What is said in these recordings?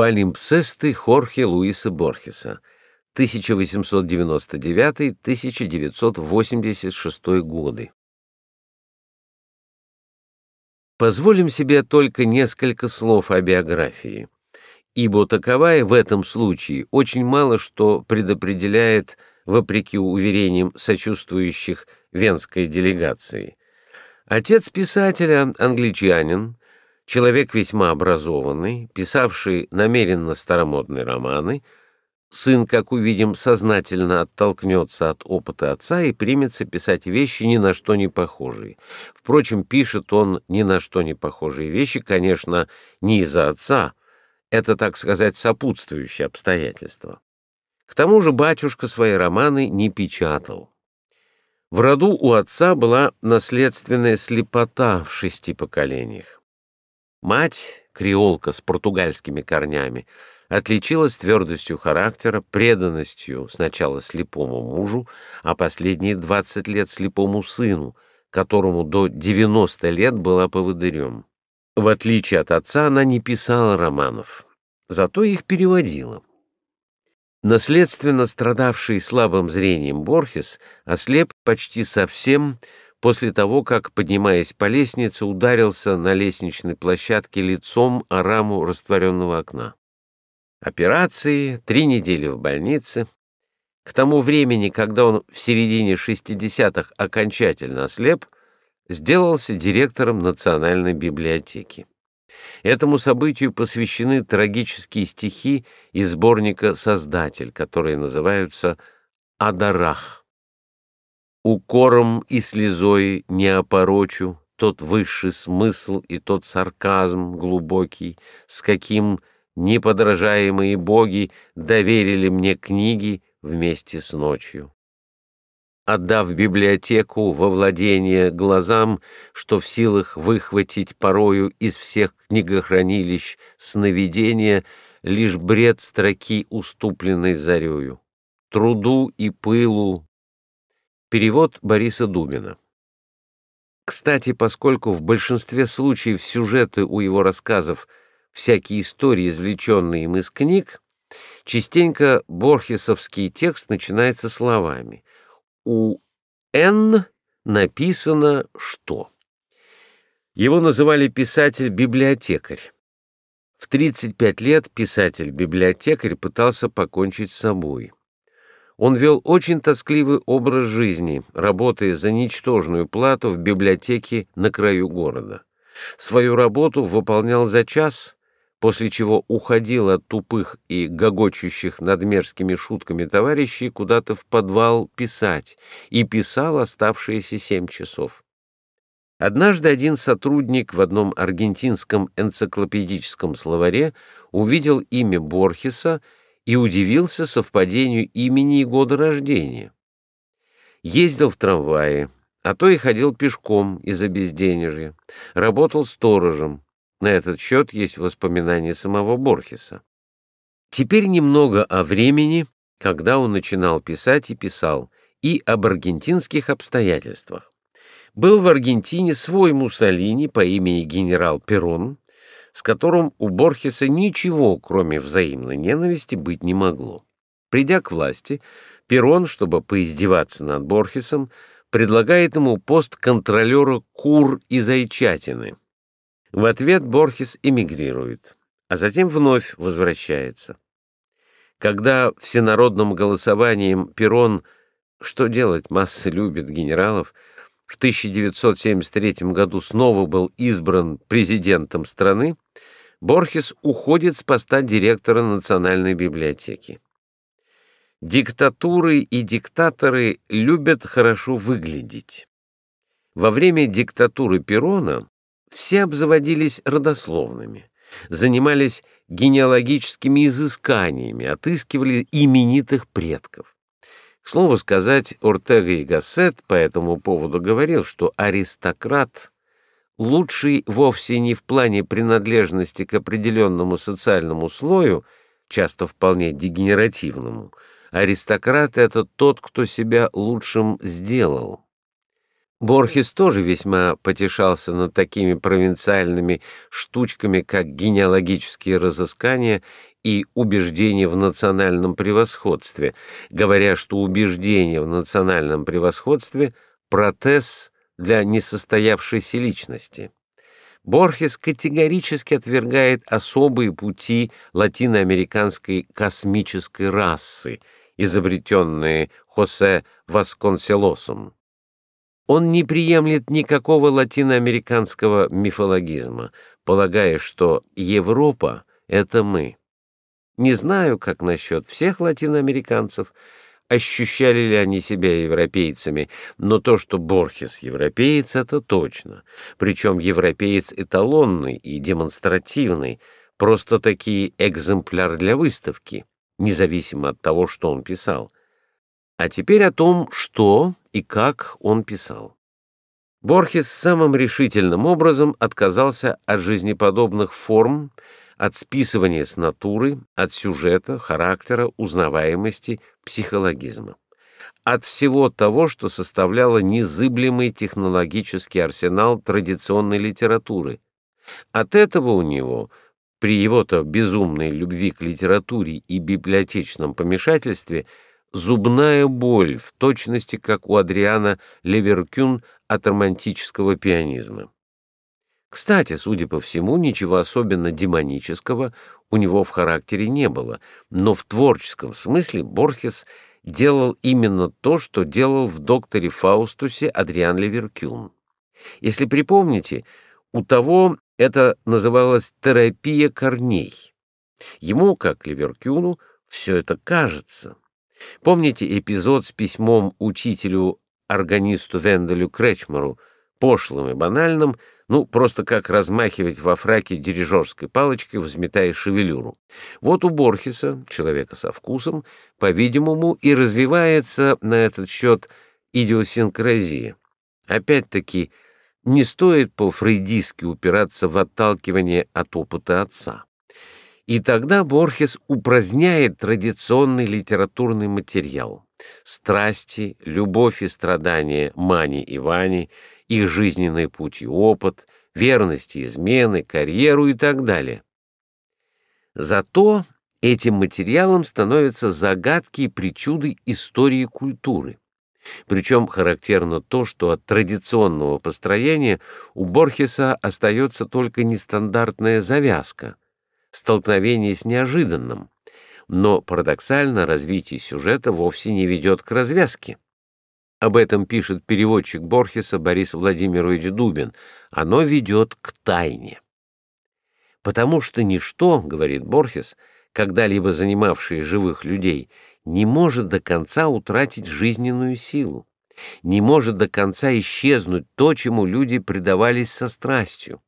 Палимпсесты Хорхе Луиса Борхеса 1899-1986 годы. Позволим себе только несколько слов о биографии, ибо таковая в этом случае очень мало что предопределяет, вопреки уверениям сочувствующих венской делегации. Отец писателя, англичанин, человек весьма образованный, писавший намеренно старомодные романы, сын, как увидим, сознательно оттолкнется от опыта отца и примется писать вещи ни на что не похожие. Впрочем, пишет он ни на что не похожие вещи, конечно, не из-за отца, это, так сказать, сопутствующие обстоятельства. К тому же батюшка свои романы не печатал. В роду у отца была наследственная слепота в шести поколениях. Мать, креолка с португальскими корнями, отличилась твердостью характера, преданностью сначала слепому мужу, а последние 20 лет слепому сыну, которому до 90 лет была поводырем. В отличие от отца, она не писала романов, зато их переводила. Наследственно страдавший слабым зрением Борхес ослеп почти совсем после того, как, поднимаясь по лестнице, ударился на лестничной площадке лицом о раму растворенного окна. Операции, три недели в больнице. К тому времени, когда он в середине 60-х окончательно ослеп, сделался директором Национальной библиотеки. Этому событию посвящены трагические стихи из сборника «Создатель», которые называются «Адарах». Укором и слезой не опорочу тот высший смысл и тот сарказм глубокий, с каким неподражаемые боги доверили мне книги вместе с ночью. Отдав библиотеку во владение глазам, что в силах выхватить порою из всех книгохранилищ сновидения лишь бред строки, уступленной зарею, труду и пылу Перевод Бориса Дубина. Кстати, поскольку в большинстве случаев сюжеты у его рассказов всякие истории, извлеченные им из книг, частенько борхесовский текст начинается словами «У Н написано что?». Его называли писатель-библиотекарь. В 35 лет писатель-библиотекарь пытался покончить с собой. Он вел очень тоскливый образ жизни, работая за ничтожную плату в библиотеке на краю города. Свою работу выполнял за час, после чего уходил от тупых и гогочущих над мерзкими шутками товарищей куда-то в подвал писать, и писал оставшиеся семь часов. Однажды один сотрудник в одном аргентинском энциклопедическом словаре увидел имя Борхеса и удивился совпадению имени и года рождения. Ездил в трамвае, а то и ходил пешком из-за безденежья, работал сторожем. На этот счет есть воспоминания самого Борхеса. Теперь немного о времени, когда он начинал писать и писал, и об аргентинских обстоятельствах. Был в Аргентине свой Муссолини по имени генерал Перрон, с которым у Борхеса ничего, кроме взаимной ненависти, быть не могло. Придя к власти, Перрон, чтобы поиздеваться над Борхесом, предлагает ему пост контролера кур и зайчатины. В ответ Борхес эмигрирует, а затем вновь возвращается. Когда всенародным голосованием Перрон «Что делать? Масса любит генералов» в 1973 году снова был избран президентом страны, Борхес уходит с поста директора Национальной библиотеки. Диктатуры и диктаторы любят хорошо выглядеть. Во время диктатуры Перона все обзаводились родословными, занимались генеалогическими изысканиями, отыскивали именитых предков. К слову сказать, Ортега и Гассет по этому поводу говорил, что аристократ лучший вовсе не в плане принадлежности к определенному социальному слою, часто вполне дегенеративному. Аристократ — это тот, кто себя лучшим сделал. Борхес тоже весьма потешался над такими провинциальными штучками, как генеалогические разыскания и убеждение в национальном превосходстве, говоря, что убеждение в национальном превосходстве — протез для несостоявшейся личности. Борхес категорически отвергает особые пути латиноамериканской космической расы, изобретенные Хосе Васконселосом. Он не приемлет никакого латиноамериканского мифологизма, полагая, что Европа — это мы. Не знаю, как насчет всех латиноамериканцев, ощущали ли они себя европейцами, но то, что Борхес европеец, это точно. Причем европеец эталонный и демонстративный, просто-таки экземпляр для выставки, независимо от того, что он писал. А теперь о том, что и как он писал. Борхес самым решительным образом отказался от жизнеподобных форм, от списывания с натуры, от сюжета, характера, узнаваемости, психологизма. От всего того, что составляло незыблемый технологический арсенал традиционной литературы. От этого у него, при его-то безумной любви к литературе и библиотечном помешательстве, зубная боль, в точности как у Адриана Леверкюн от романтического пианизма. Кстати, судя по всему, ничего особенно демонического у него в характере не было, но в творческом смысле Борхес делал именно то, что делал в «Докторе Фаустусе» Адриан Леверкюн. Если припомните, у того это называлось терапия корней. Ему, как Леверкюну, все это кажется. Помните эпизод с письмом учителю-органисту Венделю Кречмару, пошлым и банальным, ну, просто как размахивать во фраке дирижерской палочкой, взметая шевелюру. Вот у Борхеса, человека со вкусом, по-видимому, и развивается на этот счет идиосинкразия. Опять-таки, не стоит по-фрейдистски упираться в отталкивание от опыта отца. И тогда Борхес упраздняет традиционный литературный материал. Страсти, любовь и страдания Мани и Вани, их жизненный путь и опыт, верность и измены, карьеру и так далее. Зато этим материалом становятся загадки и причуды истории культуры. Причем характерно то, что от традиционного построения у Борхеса остается только нестандартная завязка — столкновение с неожиданным, но парадоксально развитие сюжета вовсе не ведет к развязке. Об этом пишет переводчик Борхеса Борис Владимирович Дубин. Оно ведет к тайне. Потому что ничто, говорит Борхес, когда-либо занимавшее живых людей, не может до конца утратить жизненную силу, не может до конца исчезнуть то, чему люди предавались со страстью.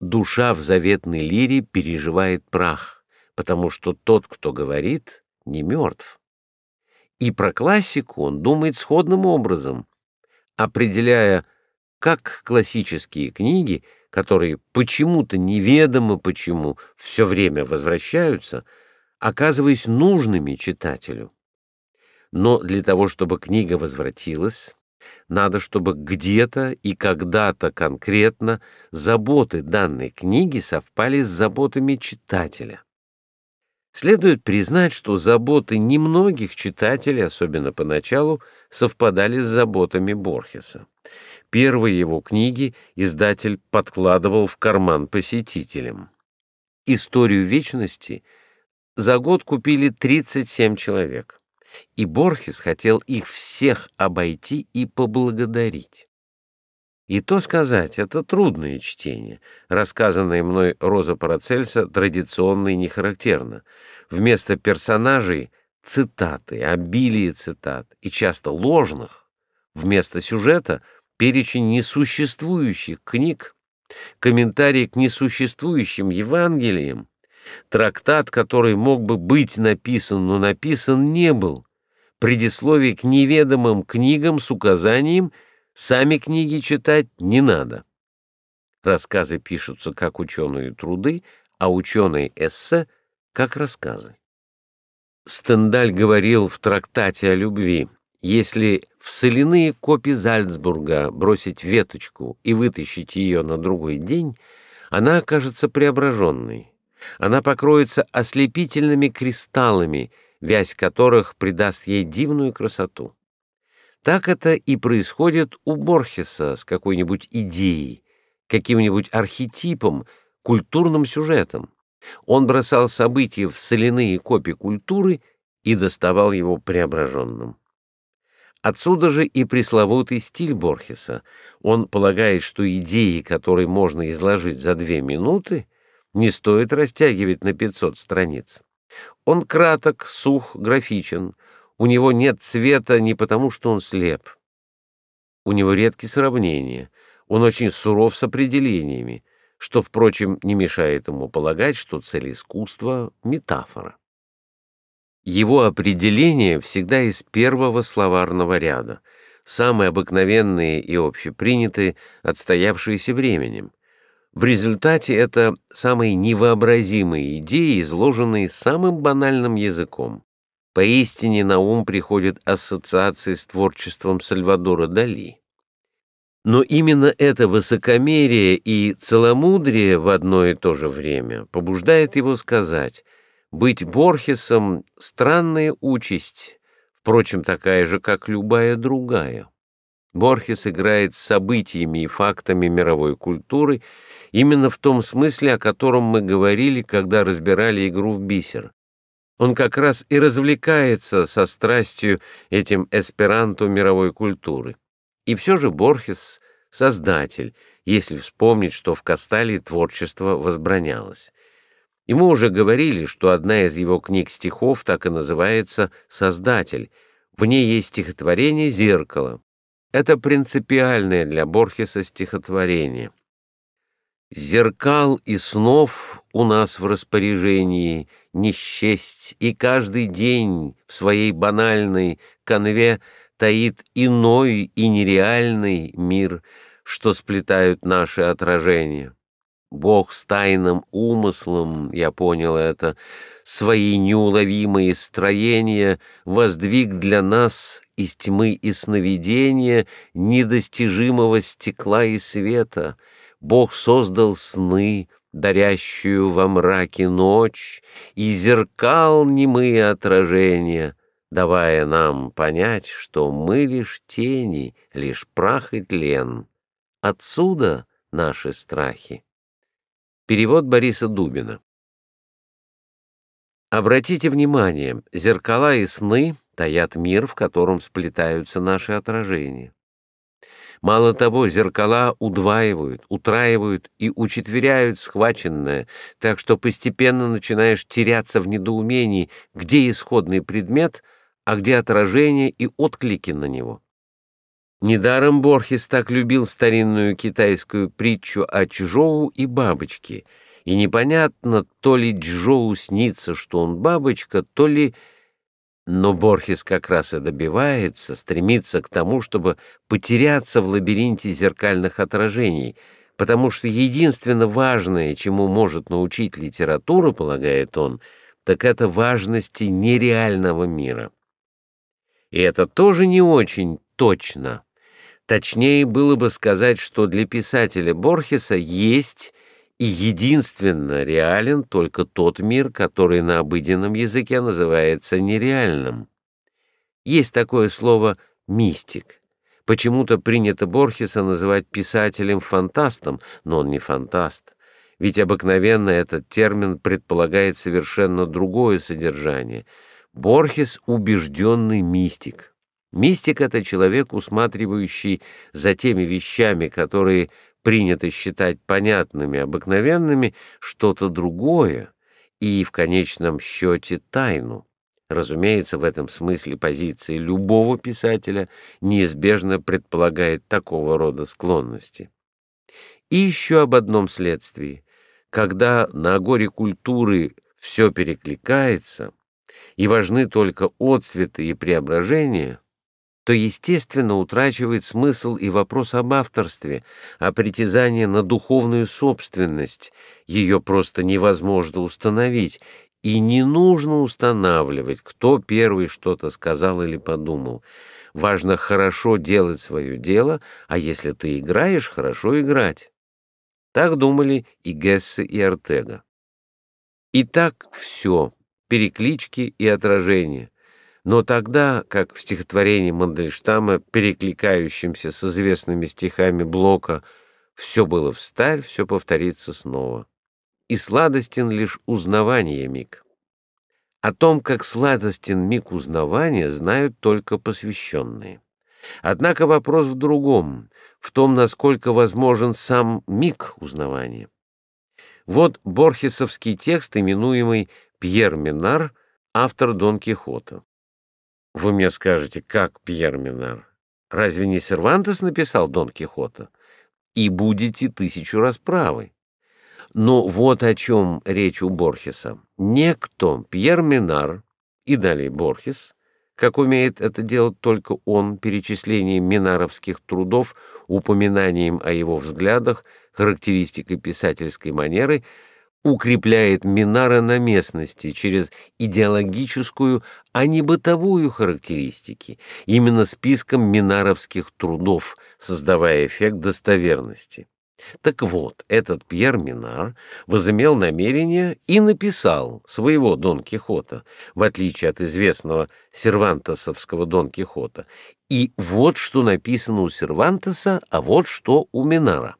Душа в заветной лире переживает прах, потому что тот, кто говорит, не мертв. И про классику он думает сходным образом, определяя, как классические книги, которые почему-то неведомо почему все время возвращаются, оказываясь нужными читателю. Но для того, чтобы книга возвратилась, надо, чтобы где-то и когда-то конкретно заботы данной книги совпали с заботами читателя. Следует признать, что заботы немногих читателей, особенно поначалу, совпадали с заботами Борхеса. Первые его книги издатель подкладывал в карман посетителям. Историю вечности за год купили 37 человек и Борхес хотел их всех обойти и поблагодарить. И то сказать, это трудное чтение. Рассказанное мной Роза Парацельса традиционно и не характерно. Вместо персонажей — цитаты, обилие цитат, и часто ложных. Вместо сюжета — перечень несуществующих книг, комментарии к несуществующим Евангелиям, Трактат, который мог бы быть написан, но написан не был. Предисловие к неведомым книгам с указанием «сами книги читать не надо». Рассказы пишутся как ученые труды, а ученые эссе — как рассказы. Стендаль говорил в трактате о любви, если в соляные копи Зальцбурга бросить веточку и вытащить ее на другой день, она окажется преображенной Она покроется ослепительными кристаллами, вязь которых придаст ей дивную красоту. Так это и происходит у Борхеса с какой-нибудь идеей, каким-нибудь архетипом, культурным сюжетом. Он бросал события в соляные копии культуры и доставал его преображенным. Отсюда же и пресловутый стиль Борхеса. Он полагает, что идеи, которые можно изложить за две минуты, не стоит растягивать на 500 страниц. Он краток, сух, графичен. У него нет цвета не потому, что он слеп. У него редкие сравнения. Он очень суров с определениями, что, впрочем, не мешает ему полагать, что цель искусства — метафора. Его определения всегда из первого словарного ряда, самые обыкновенные и общепринятые, отстоявшиеся временем. В результате это самые невообразимые идеи, изложенные самым банальным языком. Поистине на ум приходят ассоциации с творчеством Сальвадора Дали. Но именно это высокомерие и целомудрие в одно и то же время побуждает его сказать быть Борхесом — странная участь, впрочем, такая же, как любая другая. Борхес играет с событиями и фактами мировой культуры именно в том смысле, о котором мы говорили, когда разбирали игру в бисер. Он как раз и развлекается со страстью этим эсперанто мировой культуры. И все же Борхес — создатель, если вспомнить, что в Касталии творчество возбранялось. И мы уже говорили, что одна из его книг стихов так и называется «Создатель». В ней есть стихотворение «Зеркало». Это принципиальное для Борхеса стихотворение. «Зеркал и снов у нас в распоряжении не счесть, и каждый день в своей банальной конве таит иной и нереальный мир, что сплетают наши отражения. Бог с тайным умыслом, я понял это, свои неуловимые строения воздвиг для нас из тьмы и сновидения недостижимого стекла и света. Бог создал сны, дарящую во мраке ночь, и зеркал немые отражения, давая нам понять, что мы лишь тени, лишь прах и тлен. Отсюда наши страхи. Перевод Бориса Дубина. Обратите внимание, зеркала и сны таят мир, в котором сплетаются наши отражения. Мало того, зеркала удваивают, утраивают и учетверяют схваченное, так что постепенно начинаешь теряться в недоумении, где исходный предмет, а где отражение и отклики на него. Недаром Борхес так любил старинную китайскую притчу о Чжоу и бабочке, и непонятно, то ли Чжоу снится, что он бабочка, то ли... Но Борхес как раз и добивается, стремится к тому, чтобы потеряться в лабиринте зеркальных отражений, потому что единственно важное, чему может научить литература, полагает он, так это важности нереального мира. И это тоже не очень точно. Точнее было бы сказать, что для писателя Борхеса есть и единственно реален только тот мир, который на обыденном языке называется нереальным. Есть такое слово «мистик». Почему-то принято Борхеса называть писателем-фантастом, но он не фантаст. Ведь обыкновенно этот термин предполагает совершенно другое содержание. Борхес — убежденный мистик. Мистик — это человек, усматривающий за теми вещами, которые принято считать понятными, обыкновенными, что-то другое и, в конечном счете, тайну. Разумеется, в этом смысле позиции любого писателя неизбежно предполагает такого рода склонности. И еще об одном следствии. Когда на горе культуры все перекликается, и важны только отцветы и преображения — то, естественно, утрачивает смысл и вопрос об авторстве, а притязание на духовную собственность. Ее просто невозможно установить, и не нужно устанавливать, кто первый что-то сказал или подумал. Важно хорошо делать свое дело, а если ты играешь, хорошо играть. Так думали и Гессе, и Артега. И так все, переклички и отражения. Но тогда, как в стихотворении Мандельштама, перекликающемся с известными стихами Блока, все было встарь, все повторится снова. И сладостен лишь узнавание миг. О том, как сладостен миг узнавания, знают только посвященные. Однако вопрос в другом, в том, насколько возможен сам миг узнавания. Вот борхесовский текст, именуемый Пьер Минар, автор Дон Кихота. Вы мне скажете, как Пьер Минар? Разве не Сервантес написал Дон Кихота? И будете тысячу раз правы. Но вот о чем речь у Борхеса. Некто, Пьер Минар и далее Борхес, как умеет это делать только он, перечислением минаровских трудов, упоминанием о его взглядах, характеристикой писательской манеры, укрепляет Минара на местности через идеологическую, а не бытовую характеристики, именно списком минаровских трудов, создавая эффект достоверности. Так вот, этот Пьер Минар возымел намерение и написал своего Дон Кихота, в отличие от известного сервантесовского Дон Кихота. И вот что написано у Сервантеса, а вот что у Минара.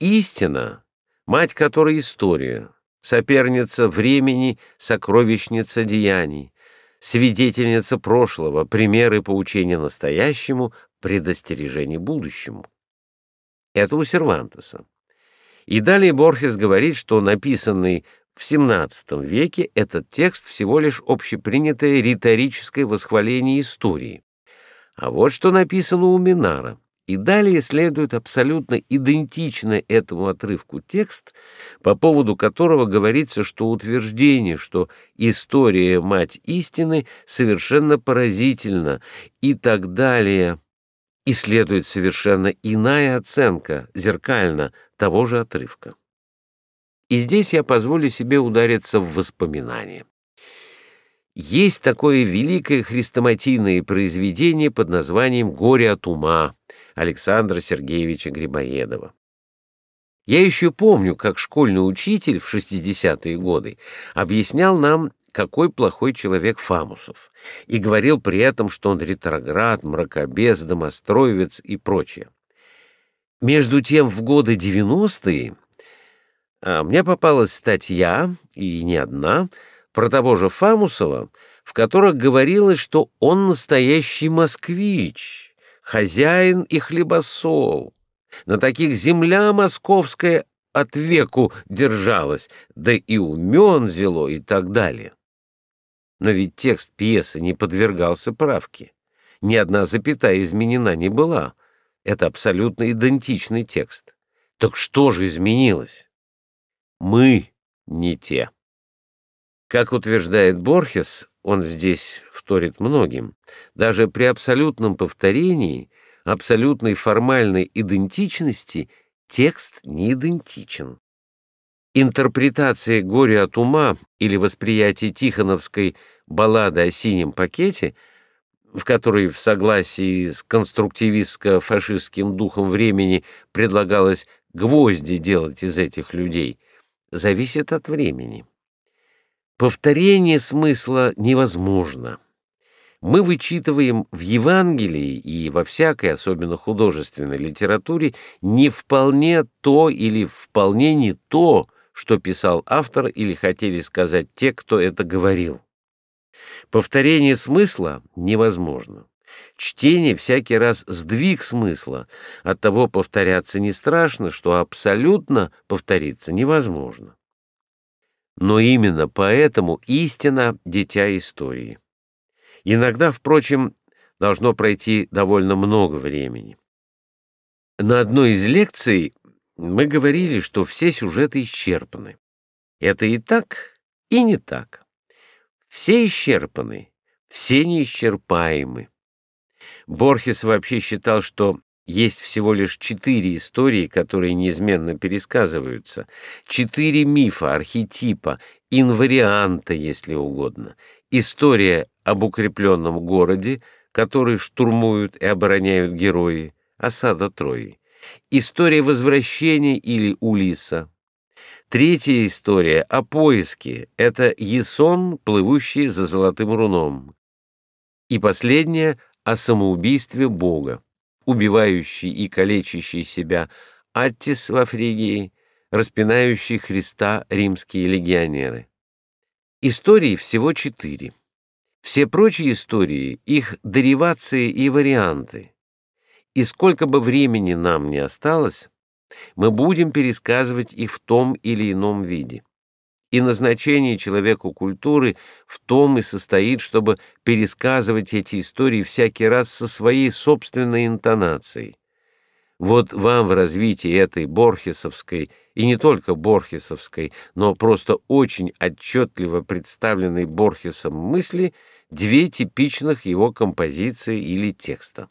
Истина, мать которой история, соперница времени, сокровищница деяний, свидетельница прошлого, примеры поучения настоящему, предостережение будущему. Это у Сервантеса. И далее Борхес говорит, что написанный в XVII веке этот текст всего лишь общепринятое риторическое восхваление истории. А вот что написано у Минара. И далее следует абсолютно идентичный этому отрывку текст, по поводу которого говорится, что утверждение, что история мать истины совершенно поразительно и так далее и следует совершенно иная оценка, зеркально, того же отрывка. И здесь я позволю себе удариться в воспоминания. Есть такое великое хрестоматийное произведение под названием «Горе от ума» Александра Сергеевича Грибоедова. Я еще помню, как школьный учитель в 60-е годы объяснял нам какой плохой человек Фамусов, и говорил при этом, что он ретроград, мракобес, домостроевец и прочее. Между тем, в годы 90-е а, мне попалась статья, и не одна, про того же Фамусова, в которой говорилось, что он настоящий москвич, хозяин и хлебосол. На таких земля московская от веку держалась, да и умен зело и так далее. Но ведь текст пьесы не подвергался правке. Ни одна запятая изменена не была. Это абсолютно идентичный текст. Так что же изменилось? Мы не те. Как утверждает Борхес, он здесь вторит многим, даже при абсолютном повторении, абсолютной формальной идентичности текст не идентичен. Интерпретация «Горе от ума» или восприятие Тихоновской баллады о синем пакете, в которой в согласии с конструктивистско-фашистским духом времени предлагалось гвозди делать из этих людей, зависит от времени. Повторение смысла невозможно. Мы вычитываем в Евангелии и во всякой, особенно художественной литературе, не вполне то или вполне не то, что писал автор или хотели сказать те, кто это говорил. Повторение смысла невозможно. Чтение всякий раз сдвиг смысла, от того повторяться не страшно, что абсолютно повториться невозможно. Но именно поэтому истина — дитя истории. Иногда, впрочем, должно пройти довольно много времени. На одной из лекций мы говорили, что все сюжеты исчерпаны. Это и так, и не так. Все исчерпаны, все неисчерпаемы. Борхес вообще считал, что есть всего лишь четыре истории, которые неизменно пересказываются, четыре мифа, архетипа, инварианта, если угодно. История об укрепленном городе, который штурмуют и обороняют герои, осада Трои история возвращения или Улиса, Третья история о поиске — это Есон, плывущий за золотым руном. И последняя — о самоубийстве Бога, убивающий и калечащий себя Аттис во Фригии, распинающий Христа римские легионеры. Историй всего четыре. Все прочие истории — их деривации и варианты. И сколько бы времени нам не осталось, мы будем пересказывать их в том или ином виде. И назначение человеку культуры в том и состоит, чтобы пересказывать эти истории всякий раз со своей собственной интонацией. Вот вам в развитии этой борхесовской, и не только борхесовской, но просто очень отчетливо представленной Борхесом мысли, две типичных его композиции или текста.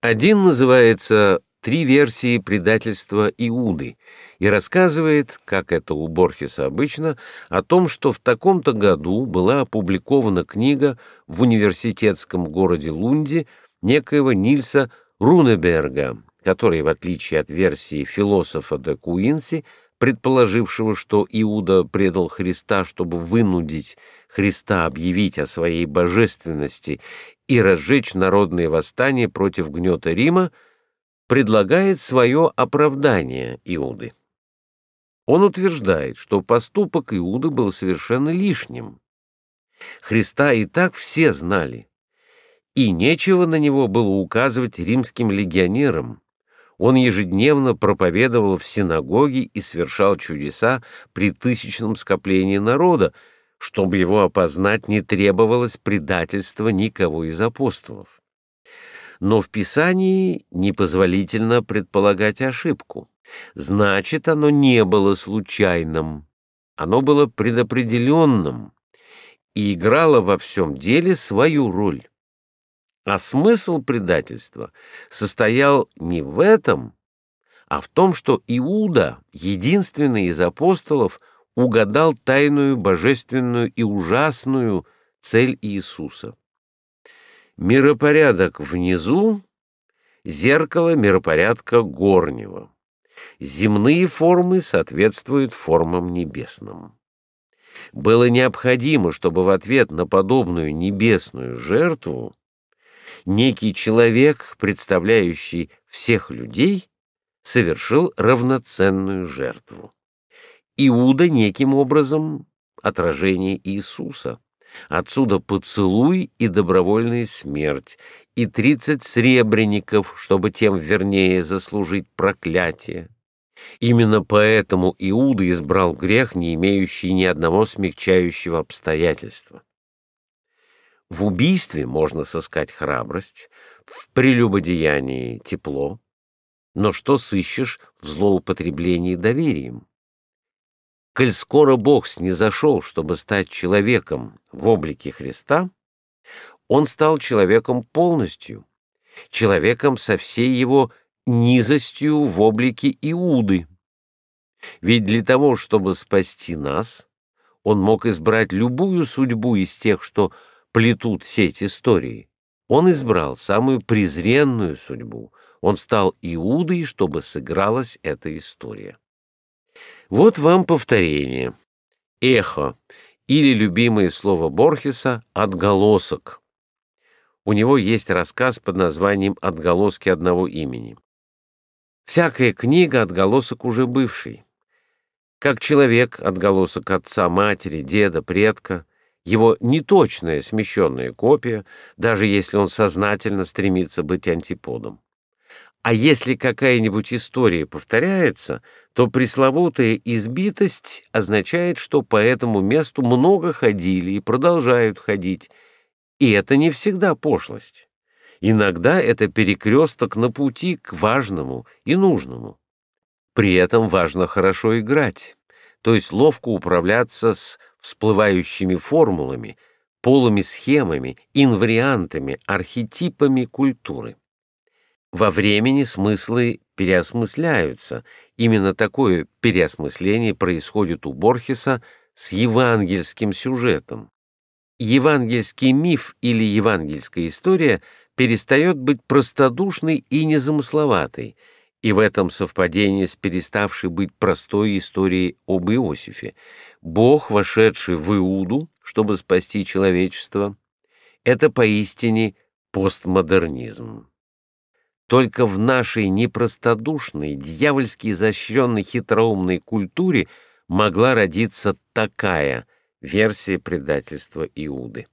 Один называется три версии предательства Иуды и рассказывает, как это у Борхеса обычно, о том, что в таком-то году была опубликована книга в университетском городе Лунде некоего Нильса Рунеберга, который, в отличие от версии философа де Куинси, предположившего, что Иуда предал Христа, чтобы вынудить Христа объявить о своей божественности и разжечь народные восстания против гнета Рима, предлагает свое оправдание Иуды. Он утверждает, что поступок Иуды был совершенно лишним. Христа и так все знали, и нечего на него было указывать римским легионерам. Он ежедневно проповедовал в синагоге и совершал чудеса при тысячном скоплении народа, чтобы его опознать не требовалось предательства никого из апостолов но в Писании непозволительно предполагать ошибку. Значит, оно не было случайным, оно было предопределенным и играло во всем деле свою роль. А смысл предательства состоял не в этом, а в том, что Иуда, единственный из апостолов, угадал тайную, божественную и ужасную цель Иисуса. Миропорядок внизу — зеркало миропорядка горнего. Земные формы соответствуют формам небесным. Было необходимо, чтобы в ответ на подобную небесную жертву некий человек, представляющий всех людей, совершил равноценную жертву. Иуда неким образом отражение Иисуса. Отсюда поцелуй и добровольная смерть, и тридцать сребреников, чтобы тем вернее заслужить проклятие. Именно поэтому Иуда избрал грех, не имеющий ни одного смягчающего обстоятельства. В убийстве можно сыскать храбрость, в прелюбодеянии — тепло, но что сыщешь в злоупотреблении доверием? Коль скоро Бог снизошел, чтобы стать человеком в облике Христа, он стал человеком полностью, человеком со всей его низостью в облике Иуды. Ведь для того, чтобы спасти нас, он мог избрать любую судьбу из тех, что плетут сеть истории. Он избрал самую презренную судьбу. Он стал Иудой, чтобы сыгралась эта история. Вот вам повторение. Эхо или любимое слово Борхеса «отголосок». У него есть рассказ под названием «Отголоски одного имени». Всякая книга — отголосок уже бывший. Как человек — отголосок отца, матери, деда, предка, его неточная смещенная копия, даже если он сознательно стремится быть антиподом. А если какая-нибудь история повторяется, то пресловутая избитость означает, что по этому месту много ходили и продолжают ходить. И это не всегда пошлость. Иногда это перекресток на пути к важному и нужному. При этом важно хорошо играть, то есть ловко управляться с всплывающими формулами, полыми схемами, инвариантами, архетипами культуры. Во времени смыслы переосмысляются. Именно такое переосмысление происходит у Борхеса с евангельским сюжетом. Евангельский миф или евангельская история перестает быть простодушной и незамысловатой, И в этом совпадении с переставшей быть простой историей об Иосифе. Бог, вошедший в Иуду, чтобы спасти человечество, это поистине постмодернизм. Только в нашей непростодушной, дьявольски изощренной хитроумной культуре могла родиться такая версия предательства Иуды.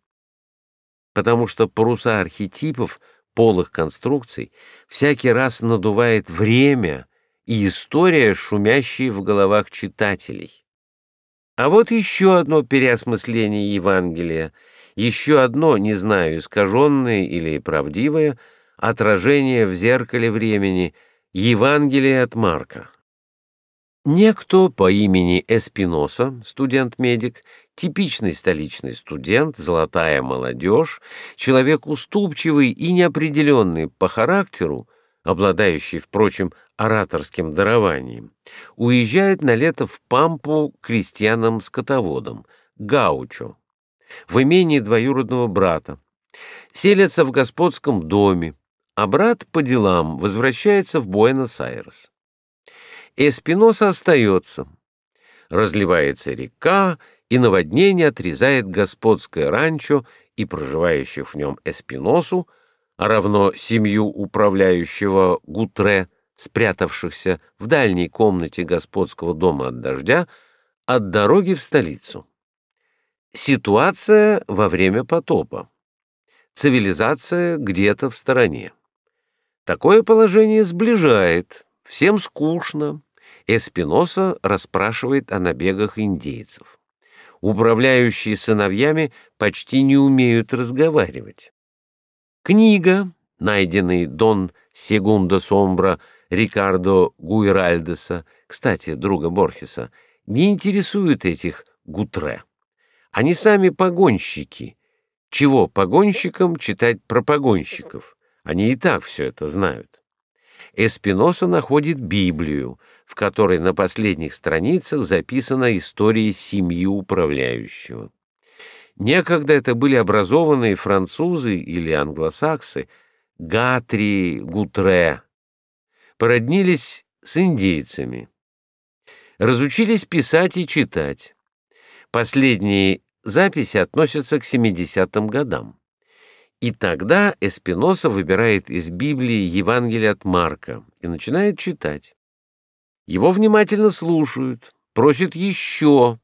Потому что паруса архетипов полых конструкций всякий раз надувает время и история, шумящие в головах читателей. А вот еще одно переосмысление Евангелия, еще одно, не знаю, искаженное или правдивое — отражение в зеркале времени, Евангелие от Марка. Некто по имени Эспиноса, студент-медик, типичный столичный студент, золотая молодежь, человек уступчивый и неопределенный по характеру, обладающий, впрочем, ораторским дарованием, уезжает на лето в Пампу крестьянам-скотоводам, Гаучо, в имении двоюродного брата, селятся в господском доме, а брат по делам возвращается в Буэнос-Айрес. Эспиноса остается. Разливается река, и наводнение отрезает господское ранчо и проживающих в нем Эспиносу, а равно семью управляющего Гутре, спрятавшихся в дальней комнате господского дома от дождя, от дороги в столицу. Ситуация во время потопа. Цивилизация где-то в стороне. Такое положение сближает, всем скучно. Эспиноса расспрашивает о набегах индейцев. Управляющие сыновьями почти не умеют разговаривать. Книга, найденный Дон Сегундо Сомбра Рикардо Гуиральдеса, кстати, друга Борхеса, не интересует этих гутре. Они сами погонщики. Чего погонщикам читать про погонщиков? Они и так все это знают. Эспиноса находит Библию, в которой на последних страницах записана история семьи управляющего. Некогда это были образованные французы или англосаксы, Гатри, Гутре, породнились с индейцами, разучились писать и читать. Последние записи относятся к 70-м годам. И тогда Эспиноса выбирает из Библии Евангелие от Марка и начинает читать. Его внимательно слушают, просят еще.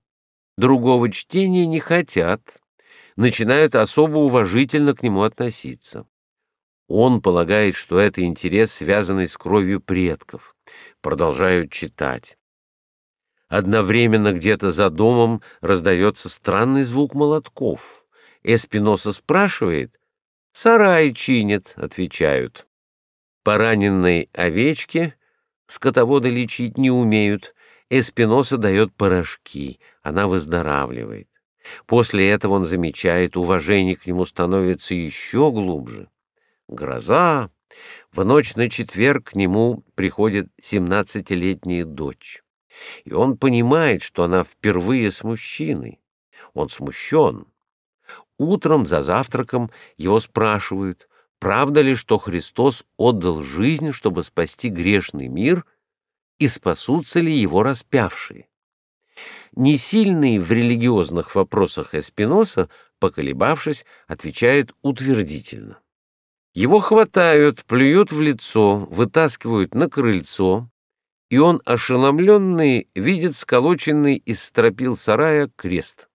Другого чтения не хотят, начинают особо уважительно к нему относиться. Он полагает, что это интерес, связанный с кровью предков. Продолжают читать. Одновременно где-то за домом раздается странный звук молотков. Эспиноса спрашивает, Сарай чинят, отвечают. Пораненной овечке скотоводы лечить не умеют. Эспиноса дает порошки, она выздоравливает. После этого он замечает, уважение к нему становится еще глубже. Гроза. В ночь на четверг к нему приходит семнадцатилетняя дочь. И он понимает, что она впервые с мужчиной. Он смущен. Утром за завтраком его спрашивают, правда ли, что Христос отдал жизнь, чтобы спасти грешный мир, и спасутся ли его распявшие. Несильный в религиозных вопросах Эспиноса, поколебавшись, отвечает утвердительно. Его хватают, плюют в лицо, вытаскивают на крыльцо, и он, ошеломленный, видит сколоченный из стропил сарая крест.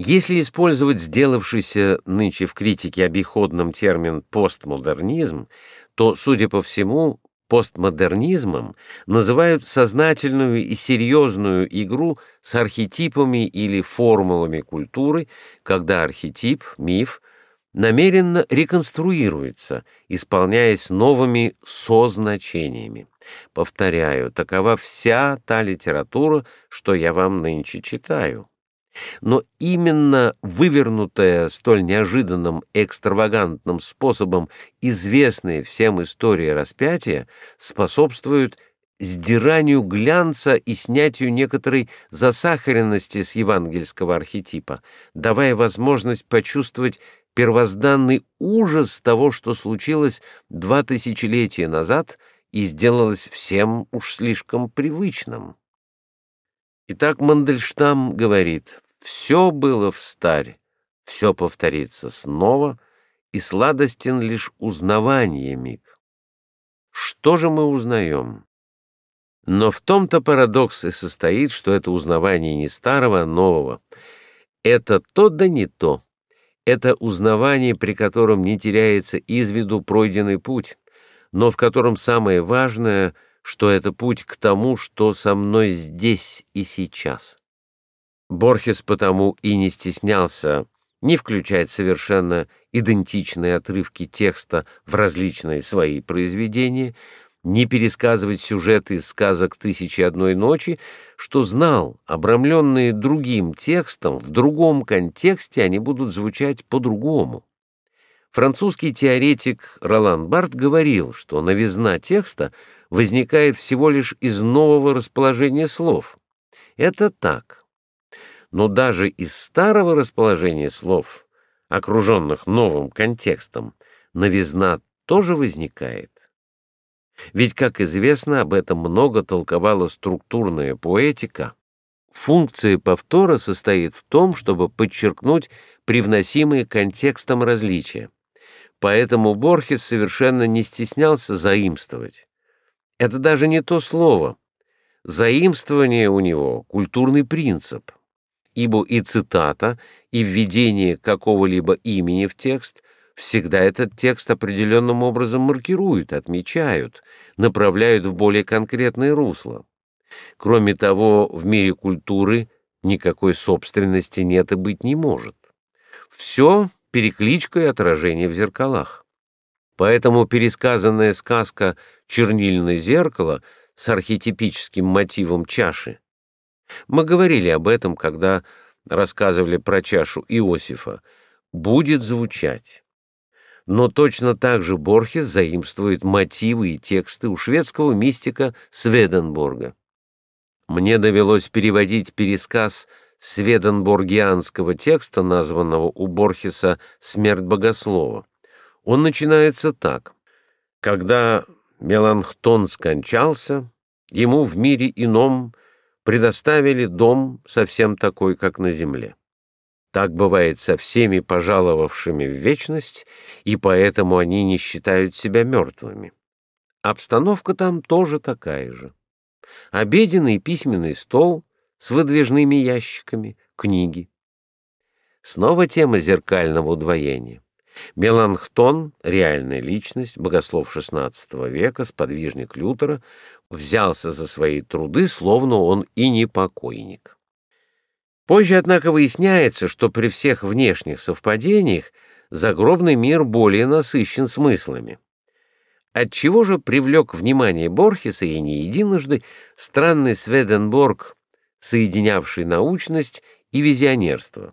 Если использовать сделавшийся нынче в критике обиходным термин «постмодернизм», то, судя по всему, постмодернизмом называют сознательную и серьезную игру с архетипами или формулами культуры, когда архетип, миф, намеренно реконструируется, исполняясь новыми созначениями. Повторяю, такова вся та литература, что я вам нынче читаю. Но именно вывернутая столь неожиданным экстравагантным способом известная всем история распятия способствует сдиранию глянца и снятию некоторой засахаренности с евангельского архетипа, давая возможность почувствовать первозданный ужас того, что случилось два тысячелетия назад и сделалось всем уж слишком привычным. Итак, Мандельштам говорит, все было в старе, все повторится снова, и сладостен лишь узнавание миг. Что же мы узнаем? Но в том-то парадокс и состоит, что это узнавание не старого, а нового. Это то да не то. Это узнавание, при котором не теряется из виду пройденный путь, но в котором самое важное, что это путь к тому, что со мной здесь и сейчас. Борхес потому и не стеснялся не включать совершенно идентичные отрывки текста в различные свои произведения, не пересказывать сюжеты из сказок «Тысячи одной ночи», что знал, обрамленные другим текстом, в другом контексте они будут звучать по-другому. Французский теоретик Ролан Барт говорил, что новизна текста возникает всего лишь из нового расположения слов. Это так. Но даже из старого расположения слов, окруженных новым контекстом, новизна тоже возникает. Ведь, как известно, об этом много толковала структурная поэтика. Функция повтора состоит в том, чтобы подчеркнуть привносимые контекстом различия. Поэтому Борхес совершенно не стеснялся заимствовать. Это даже не то слово. Заимствование у него — культурный принцип, ибо и цитата, и введение какого-либо имени в текст всегда этот текст определенным образом маркируют, отмечают, направляют в более конкретное русло. Кроме того, в мире культуры никакой собственности нет и быть не может. Все перекличка и отражение в зеркалах. Поэтому пересказанная сказка «Чернильное зеркало» с архетипическим мотивом чаши. Мы говорили об этом, когда рассказывали про чашу Иосифа. Будет звучать но точно так же Борхес заимствует мотивы и тексты у шведского мистика Сведенборга. Мне довелось переводить пересказ сведенборгианского текста, названного у Борхеса «Смерть богослова». Он начинается так. «Когда Меланхтон скончался, ему в мире ином предоставили дом совсем такой, как на земле. Так бывает со всеми пожаловавшими в вечность, и поэтому они не считают себя мертвыми. Обстановка там тоже такая же. Обеденный письменный стол с выдвижными ящиками, книги. Снова тема зеркального удвоения. Меланхтон, реальная личность, богослов XVI века, сподвижник Лютера, взялся за свои труды, словно он и не покойник. Позже, однако, выясняется, что при всех внешних совпадениях загробный мир более насыщен смыслами. Отчего же привлек внимание Борхеса и не единожды странный Сведенборг, соединявший научность и визионерство.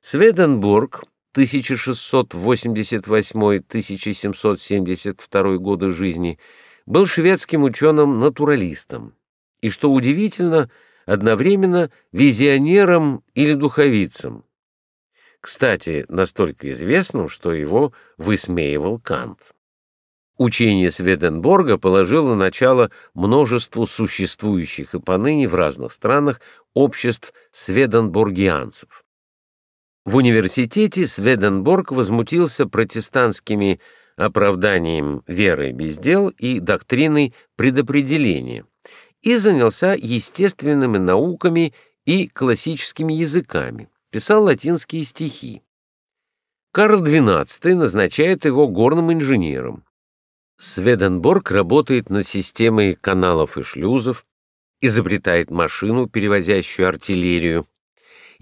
Сведенборг 1688-1772 годы жизни был шведским ученым-натуралистом. И, что удивительно, одновременно визионером или духовицем. Кстати, настолько известным, что его высмеивал Кант. Учение Сведенборга положило начало множеству существующих и поныне в разных странах обществ сведенборгианцев. В университете Сведенборг возмутился протестантскими оправданием веры без дел и доктриной предопределения и занялся естественными науками и классическими языками, писал латинские стихи. Карл XII назначает его горным инженером. Сведенборг работает над системой каналов и шлюзов, изобретает машину, перевозящую артиллерию,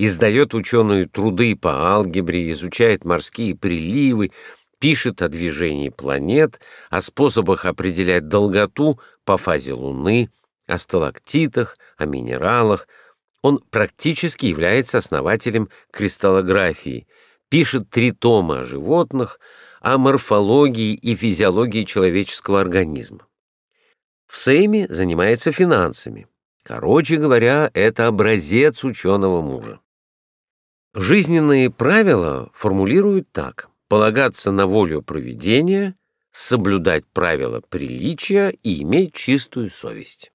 издает ученые труды по алгебре, изучает морские приливы, пишет о движении планет, о способах определять долготу по фазе Луны, о сталактитах, о минералах. Он практически является основателем кристаллографии, пишет три тома о животных, о морфологии и физиологии человеческого организма. В Сейме занимается финансами. Короче говоря, это образец ученого мужа. Жизненные правила формулируют так: полагаться на волю провидения, соблюдать правила приличия и иметь чистую совесть.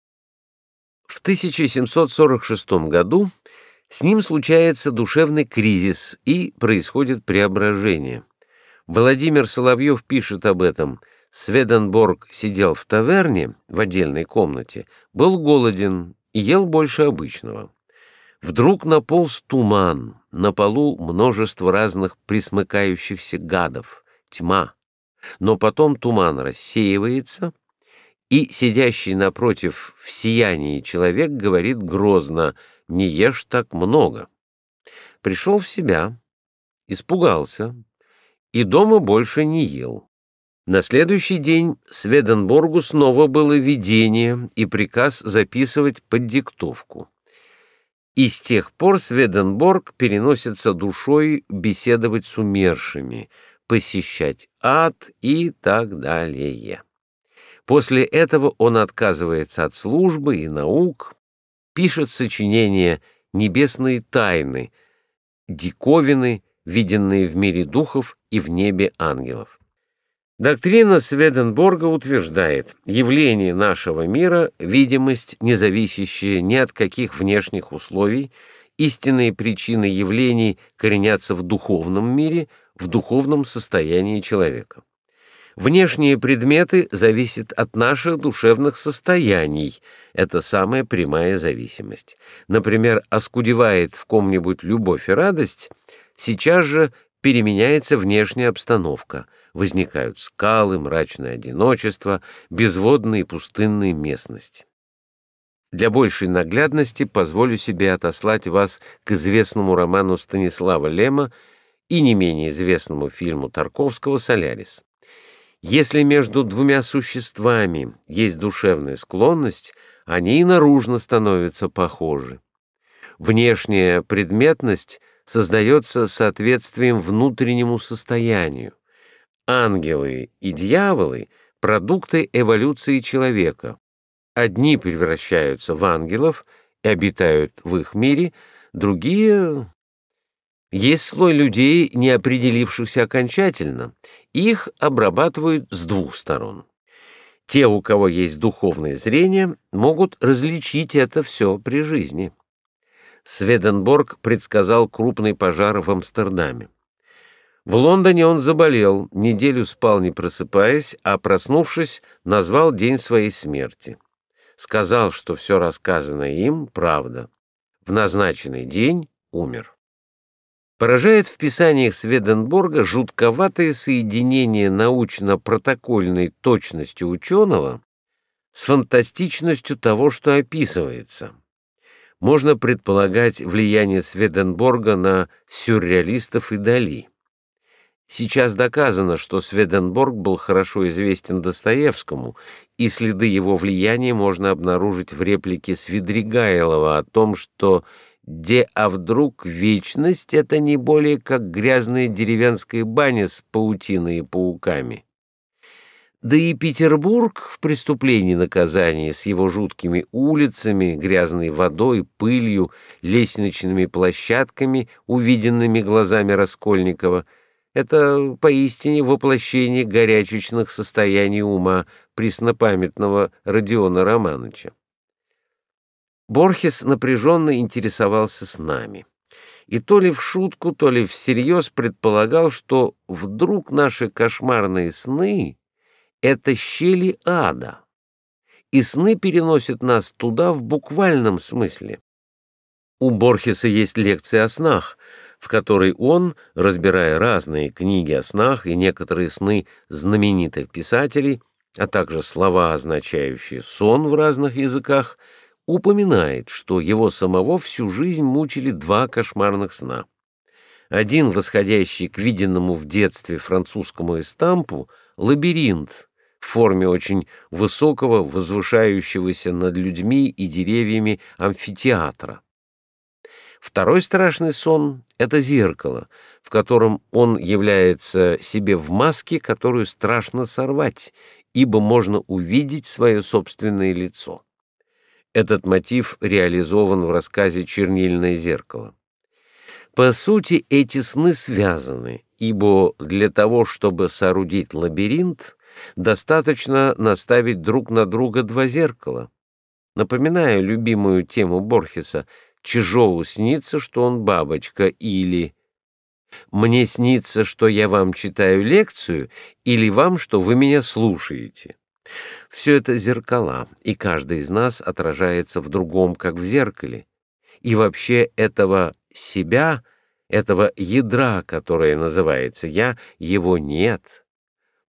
В 1746 году с ним случается душевный кризис и происходит преображение. Владимир Соловьев пишет об этом. Сведенборг сидел в таверне в отдельной комнате, был голоден и ел больше обычного. Вдруг наполз туман, на полу множество разных присмыкающихся гадов, тьма. Но потом туман рассеивается, и сидящий напротив в сиянии человек говорит грозно «Не ешь так много». Пришел в себя, испугался и дома больше не ел. На следующий день Сведенборгу снова было видение и приказ записывать под диктовку. И с тех пор Сведенборг переносится душой беседовать с умершими, посещать ад и так далее. После этого он отказывается от службы и наук, пишет сочинения «Небесные тайны», «Диковины», виденные в мире духов и в небе ангелов. Доктрина Сведенборга утверждает, явление нашего мира — видимость, не зависящая ни от каких внешних условий, истинные причины явлений коренятся в духовном мире, в духовном состоянии человека. Внешние предметы зависят от наших душевных состояний. Это самая прямая зависимость. Например, оскудевает в ком-нибудь любовь и радость, сейчас же переменяется внешняя обстановка. Возникают скалы, мрачное одиночество, безводные пустынные местности. Для большей наглядности позволю себе отослать вас к известному роману Станислава Лема и не менее известному фильму Тарковского «Солярис». Если между двумя существами есть душевная склонность, они и наружно становятся похожи. Внешняя предметность создается соответствием внутреннему состоянию. Ангелы и дьяволы — продукты эволюции человека. Одни превращаются в ангелов и обитают в их мире, другие есть слой людей, не определившихся окончательно. Их обрабатывают с двух сторон. Те, у кого есть духовное зрение, могут различить это все при жизни. Сведенборг предсказал крупный пожар в Амстердаме. В Лондоне он заболел, неделю спал не просыпаясь, а проснувшись, назвал день своей смерти. Сказал, что все рассказанное им — правда. В назначенный день умер. Поражает в писаниях Сведенборга жутковатое соединение научно-протокольной точности ученого с фантастичностью того, что описывается. Можно предполагать влияние Сведенборга на сюрреалистов и Дали. Сейчас доказано, что Сведенборг был хорошо известен Достоевскому, и следы его влияния можно обнаружить в реплике Свидригайлова о том, что где, а вдруг вечность — это не более как грязная деревенская баня с паутиной и пауками. Да и Петербург в преступлении наказания с его жуткими улицами, грязной водой, пылью, лестничными площадками, увиденными глазами Раскольникова — это поистине воплощение горячечных состояний ума преснопамятного Родиона Романовича. Борхес напряженно интересовался с нами. И то ли в шутку, то ли всерьез предполагал, что вдруг наши кошмарные сны — это щели ада, и сны переносят нас туда в буквальном смысле. У Борхеса есть лекция о снах, в которой он, разбирая разные книги о снах и некоторые сны знаменитых писателей, а также слова, означающие сон в разных языках, упоминает, что его самого всю жизнь мучили два кошмарных сна. Один, восходящий к виденному в детстве французскому эстампу, лабиринт в форме очень высокого, возвышающегося над людьми и деревьями амфитеатра. Второй страшный сон — это зеркало, в котором он является себе в маске, которую страшно сорвать, ибо можно увидеть свое собственное лицо. Этот мотив реализован в рассказе «Чернильное зеркало». По сути, эти сны связаны, ибо для того, чтобы соорудить лабиринт, Достаточно наставить друг на друга два зеркала. Напоминаю любимую тему Борхеса «Чижову снится, что он бабочка» или «Мне снится, что я вам читаю лекцию» или «Вам, что вы меня слушаете». Все это зеркала, и каждый из нас отражается в другом, как в зеркале. И вообще этого себя, этого ядра, которое называется «я», его нет.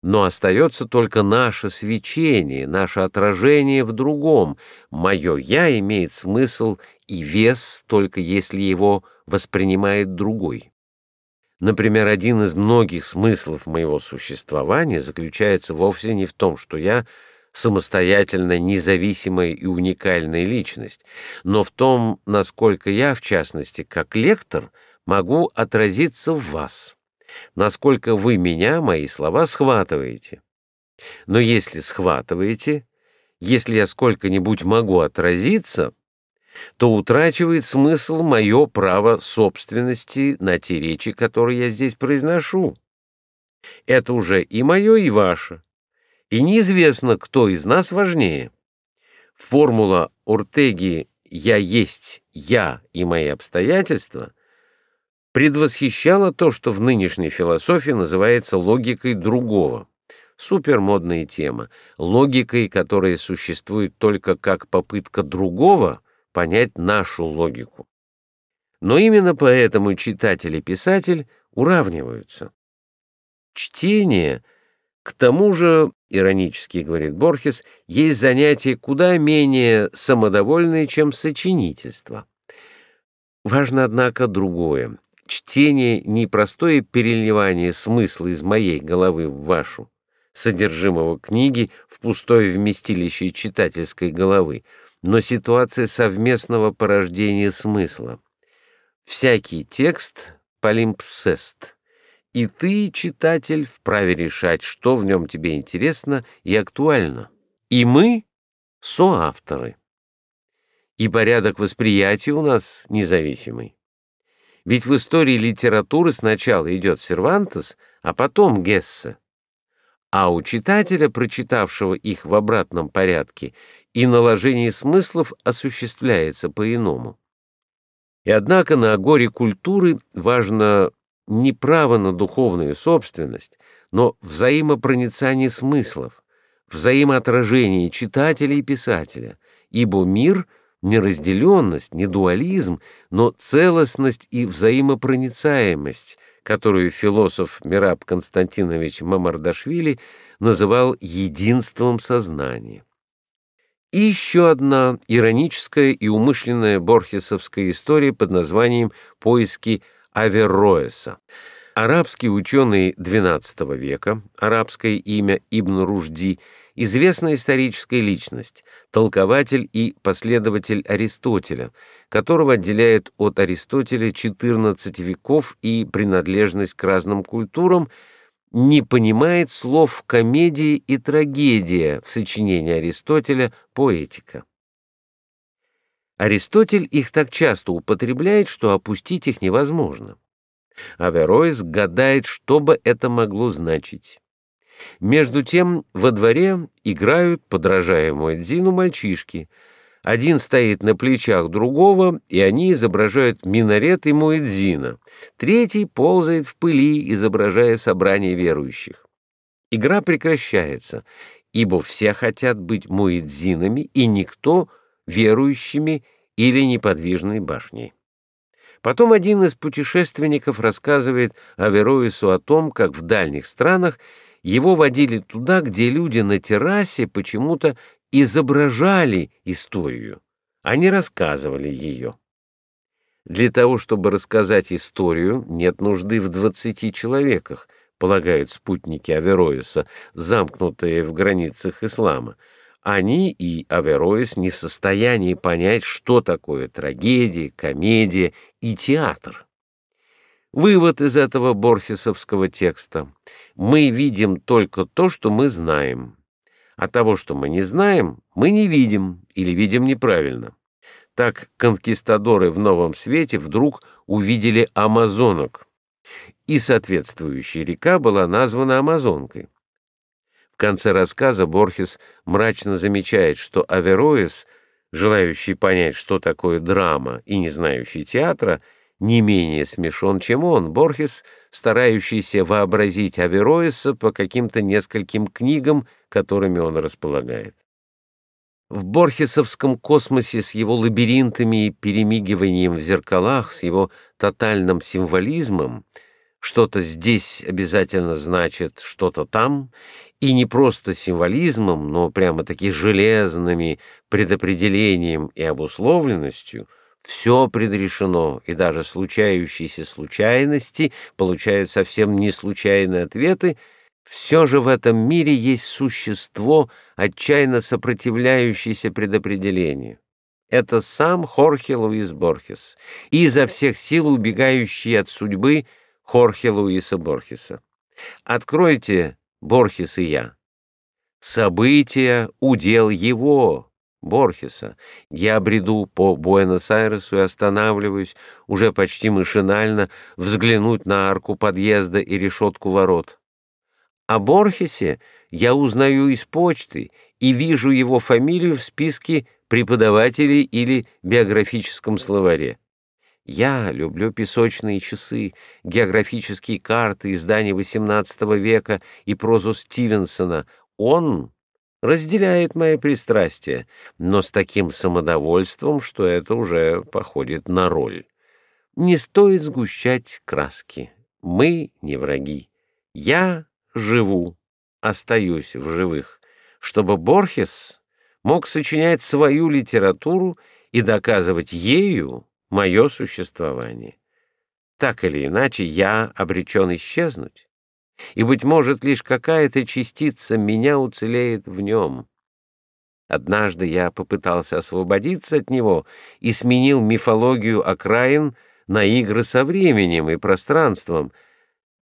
Но остается только наше свечение, наше отражение в другом. Мое «я» имеет смысл и вес, только если его воспринимает другой. Например, один из многих смыслов моего существования заключается вовсе не в том, что я самостоятельная, независимая и уникальная личность, но в том, насколько я, в частности, как лектор, могу отразиться в вас, насколько вы меня, мои слова, схватываете. Но если схватываете, если я сколько-нибудь могу отразиться, то утрачивает смысл мое право собственности на те речи, которые я здесь произношу. Это уже и мое, и ваше и неизвестно, кто из нас важнее. Формула Ортеги «я есть я и мои обстоятельства» предвосхищала то, что в нынешней философии называется логикой другого. Супермодная тема, логикой, которая существует только как попытка другого понять нашу логику. Но именно поэтому читатель и писатель уравниваются. Чтение — к тому же, иронически говорит Борхес, есть занятия куда менее самодовольные, чем сочинительство. Важно, однако, другое. Чтение — не простое переливание смысла из моей головы в вашу, содержимого книги в пустое вместилище читательской головы, но ситуация совместного порождения смысла. Всякий текст — полимпсест — и ты, читатель, вправе решать, что в нем тебе интересно и актуально. И мы — соавторы. И порядок восприятия у нас независимый. Ведь в истории литературы сначала идет Сервантес, а потом Гессе. А у читателя, прочитавшего их в обратном порядке, и наложение смыслов осуществляется по-иному. И однако на горе культуры важно не право на духовную собственность, но взаимопроницание смыслов, взаимоотражение читателя и писателя, ибо мир — не разделенность, не дуализм, но целостность и взаимопроницаемость, которую философ Мираб Константинович Мамардашвили называл единством сознания. И еще одна ироническая и умышленная борхесовская история под названием «Поиски Аверроэса. Арабский ученый XII века, арабское имя Ибн Ружди, известная историческая личность, толкователь и последователь Аристотеля, которого отделяет от Аристотеля 14 веков и принадлежность к разным культурам, не понимает слов комедии и трагедия в сочинении Аристотеля «Поэтика». Аристотель их так часто употребляет, что опустить их невозможно. Авероис гадает, что бы это могло значить. Между тем во дворе играют, подражая Муэдзину, мальчишки. Один стоит на плечах другого, и они изображают минарет и Муэдзина. Третий ползает в пыли, изображая собрание верующих. Игра прекращается, ибо все хотят быть Муэдзинами, и никто — верующими или неподвижной башней. Потом один из путешественников рассказывает Авероису о том, как в дальних странах его водили туда, где люди на террасе почему-то изображали историю, не рассказывали ее. Для того, чтобы рассказать историю, нет нужды в двадцати человеках, полагают спутники Авероиса, замкнутые в границах ислама. Они и Авероис не в состоянии понять, что такое трагедия, комедия и театр. Вывод из этого борхесовского текста. Мы видим только то, что мы знаем. А того, что мы не знаем, мы не видим или видим неправильно. Так конкистадоры в Новом Свете вдруг увидели амазонок, и соответствующая река была названа Амазонкой. В конце рассказа Борхес мрачно замечает, что Авероис, желающий понять, что такое драма и не знающий театра, не менее смешон, чем он, Борхес, старающийся вообразить Авероиса по каким-то нескольким книгам, которыми он располагает. В Борхесовском космосе с его лабиринтами и перемигиванием в зеркалах, с его тотальным символизмом, что-то здесь обязательно значит что-то там, и не просто символизмом, но прямо-таки железными предопределением и обусловленностью, все предрешено, и даже случающиеся случайности получают совсем не случайные ответы — все же в этом мире есть существо, отчаянно сопротивляющееся предопределению. Это сам Хорхе Луис Борхес, и изо всех сил убегающий от судьбы Хорхе Луиса Борхеса. Откройте Борхес и я. События — удел его, Борхеса. Я бреду по Буэнос-Айресу и останавливаюсь, уже почти машинально, взглянуть на арку подъезда и решетку ворот. О Борхесе я узнаю из почты и вижу его фамилию в списке преподавателей или биографическом словаре. Я люблю песочные часы, географические карты, издания XVIII века и прозу Стивенсона. Он разделяет мои пристрастия, но с таким самодовольством, что это уже походит на роль. Не стоит сгущать краски. Мы не враги. Я живу, остаюсь в живых, чтобы Борхес мог сочинять свою литературу и доказывать ею мое существование. Так или иначе, я обречен исчезнуть, и, быть может, лишь какая-то частица меня уцелеет в нем. Однажды я попытался освободиться от него и сменил мифологию окраин на игры со временем и пространством —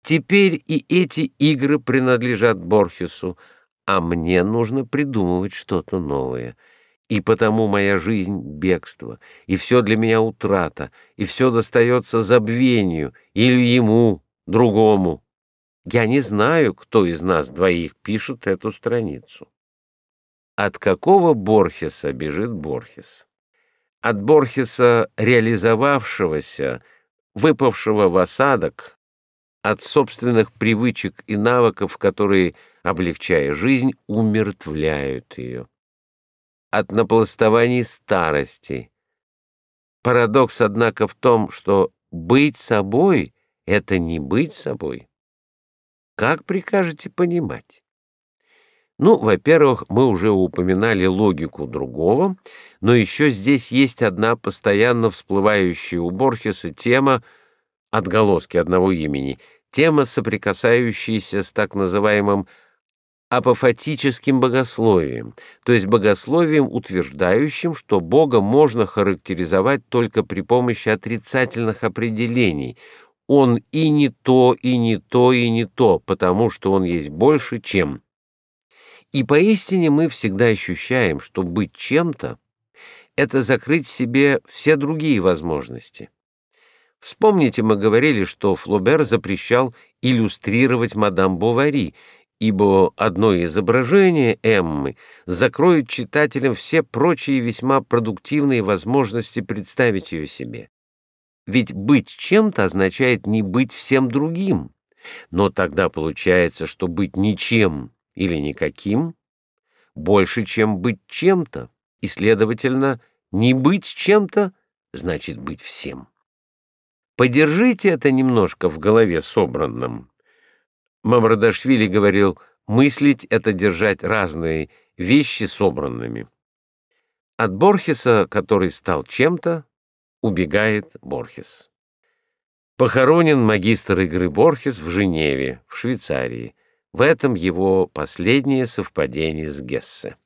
Теперь и эти игры принадлежат Борхесу, а мне нужно придумывать что-то новое. И потому моя жизнь — бегство, и все для меня утрата, и все достается забвению, или ему, другому. Я не знаю, кто из нас двоих пишет эту страницу. От какого Борхеса бежит Борхес? От Борхеса, реализовавшегося, выпавшего в осадок, от собственных привычек и навыков, которые, облегчая жизнь, умертвляют ее. От напластований старости. Парадокс, однако, в том, что быть собой — это не быть собой. Как прикажете понимать? Ну, во-первых, мы уже упоминали логику другого, но еще здесь есть одна постоянно всплывающая у Борхеса тема отголоски одного имени — тема, соприкасающаяся с так называемым апофатическим богословием, то есть богословием, утверждающим, что Бога можно характеризовать только при помощи отрицательных определений. Он и не то, и не то, и не то, потому что он есть больше, чем. И поистине мы всегда ощущаем, что быть чем-то — это закрыть себе все другие возможности. Вспомните, мы говорили, что Флобер запрещал иллюстрировать мадам Бовари, ибо одно изображение Эммы закроет читателям все прочие весьма продуктивные возможности представить ее себе. Ведь быть чем-то означает не быть всем другим. Но тогда получается, что быть ничем или никаким больше, чем быть чем-то, и, следовательно, не быть чем-то значит быть всем. Подержите это немножко в голове собранным. Мамрадашвили говорил, мыслить — это держать разные вещи собранными. От Борхеса, который стал чем-то, убегает Борхес. Похоронен магистр игры Борхес в Женеве, в Швейцарии. В этом его последнее совпадение с Гессе.